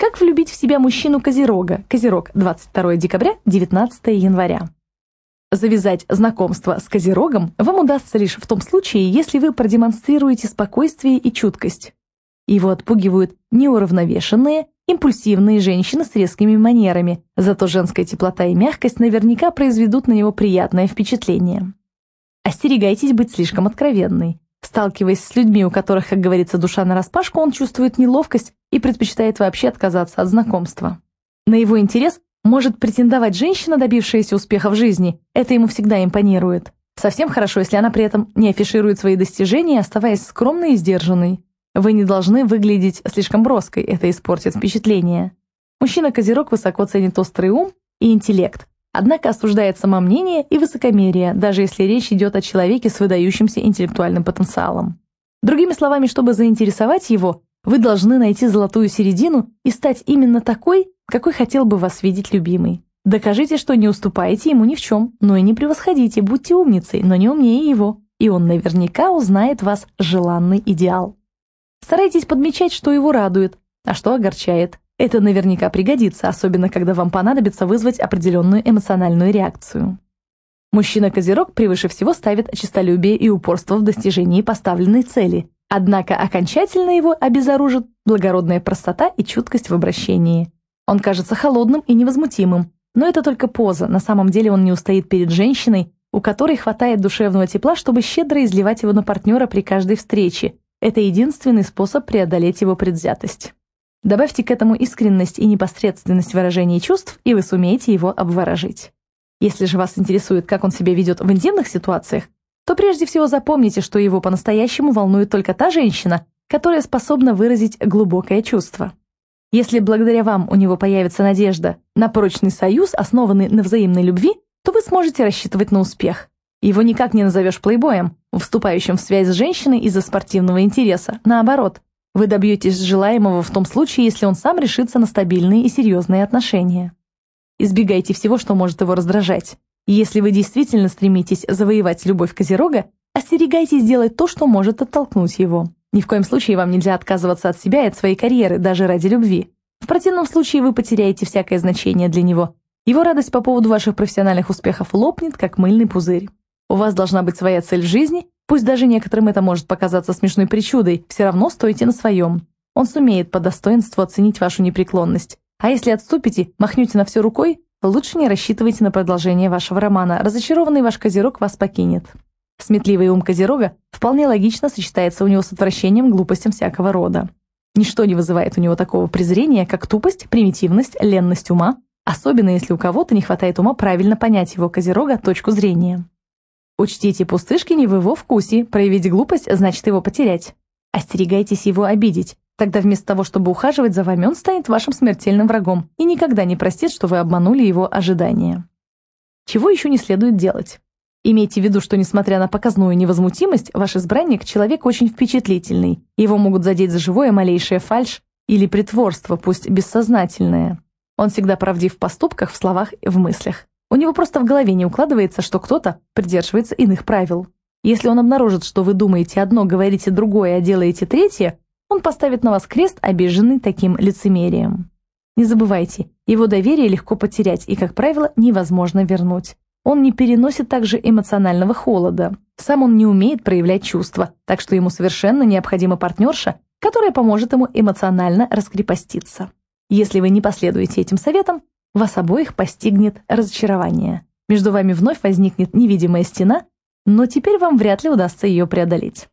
Как влюбить в себя мужчину-козерога? Козерог, 22 декабря, 19 января. Завязать знакомство с козерогом вам удастся лишь в том случае, если вы продемонстрируете спокойствие и чуткость. Его отпугивают неуравновешенные, импульсивные женщины с резкими манерами, зато женская теплота и мягкость наверняка произведут на него приятное впечатление. Остерегайтесь быть слишком откровенной. Сталкиваясь с людьми, у которых, как говорится, душа нараспашку, он чувствует неловкость и предпочитает вообще отказаться от знакомства. На его интерес может претендовать женщина, добившаяся успеха в жизни, это ему всегда импонирует. Совсем хорошо, если она при этом не афиширует свои достижения, оставаясь скромной и сдержанной. Вы не должны выглядеть слишком броской, это испортит впечатление. Мужчина-козерог высоко ценит острый ум и интеллект, однако осуждает самомнение и высокомерие, даже если речь идет о человеке с выдающимся интеллектуальным потенциалом. Другими словами, чтобы заинтересовать его, вы должны найти золотую середину и стать именно такой, какой хотел бы вас видеть любимый. Докажите, что не уступаете ему ни в чем, но и не превосходите, будьте умницей, но не умнее его, и он наверняка узнает вас желанный идеал. Старайтесь подмечать, что его радует, а что огорчает. Это наверняка пригодится, особенно когда вам понадобится вызвать определенную эмоциональную реакцию. Мужчина-козерог превыше всего ставит честолюбие и упорство в достижении поставленной цели, однако окончательно его обезоружит благородная простота и чуткость в обращении. Он кажется холодным и невозмутимым, но это только поза, на самом деле он не устоит перед женщиной, у которой хватает душевного тепла, чтобы щедро изливать его на партнера при каждой встрече. Это единственный способ преодолеть его предвзятость. Добавьте к этому искренность и непосредственность выражения чувств, и вы сумеете его обворожить. Если же вас интересует, как он себя ведет в интимных ситуациях, то прежде всего запомните, что его по-настоящему волнует только та женщина, которая способна выразить глубокое чувство. Если благодаря вам у него появится надежда на прочный союз, основанный на взаимной любви, то вы сможете рассчитывать на успех. Его никак не назовешь плейбоем, вступающим в связь с женщиной из-за спортивного интереса. Наоборот, вы добьетесь желаемого в том случае, если он сам решится на стабильные и серьезные отношения. Избегайте всего, что может его раздражать. Если вы действительно стремитесь завоевать любовь Козерога, остерегайтесь делать то, что может оттолкнуть его. Ни в коем случае вам нельзя отказываться от себя и от своей карьеры, даже ради любви. В противном случае вы потеряете всякое значение для него. Его радость по поводу ваших профессиональных успехов лопнет, как мыльный пузырь. У вас должна быть своя цель в жизни, Пусть даже некоторым это может показаться смешной причудой, все равно стойте на своем. Он сумеет по достоинству оценить вашу непреклонность. А если отступите, махнете на все рукой, лучше не рассчитывайте на продолжение вашего романа. Разочарованный ваш козерог вас покинет. Сметливый ум козерога вполне логично сочетается у него с отвращением глупостям всякого рода. Ничто не вызывает у него такого презрения, как тупость, примитивность, ленность ума, особенно если у кого-то не хватает ума правильно понять его козерога точку зрения. Учтите, пустышки не в его вкусе, проявить глупость значит его потерять. Остерегайтесь его обидеть, тогда вместо того, чтобы ухаживать за вами, он станет вашим смертельным врагом и никогда не простит, что вы обманули его ожидания. Чего еще не следует делать? Имейте в виду, что несмотря на показную невозмутимость, ваш избранник – человек очень впечатлительный. Его могут задеть за живое малейшее фальшь или притворство, пусть бессознательное. Он всегда правдив в поступках, в словах и в мыслях. У него просто в голове не укладывается, что кто-то придерживается иных правил. Если он обнаружит, что вы думаете одно, говорите другое, а делаете третье, он поставит на вас крест, обиженный таким лицемерием. Не забывайте, его доверие легко потерять и, как правило, невозможно вернуть. Он не переносит также эмоционального холода. Сам он не умеет проявлять чувства, так что ему совершенно необходима партнерша, которая поможет ему эмоционально раскрепоститься. Если вы не последуете этим советам, вас обоих постигнет разочарование. Между вами вновь возникнет невидимая стена, но теперь вам вряд ли удастся ее преодолеть.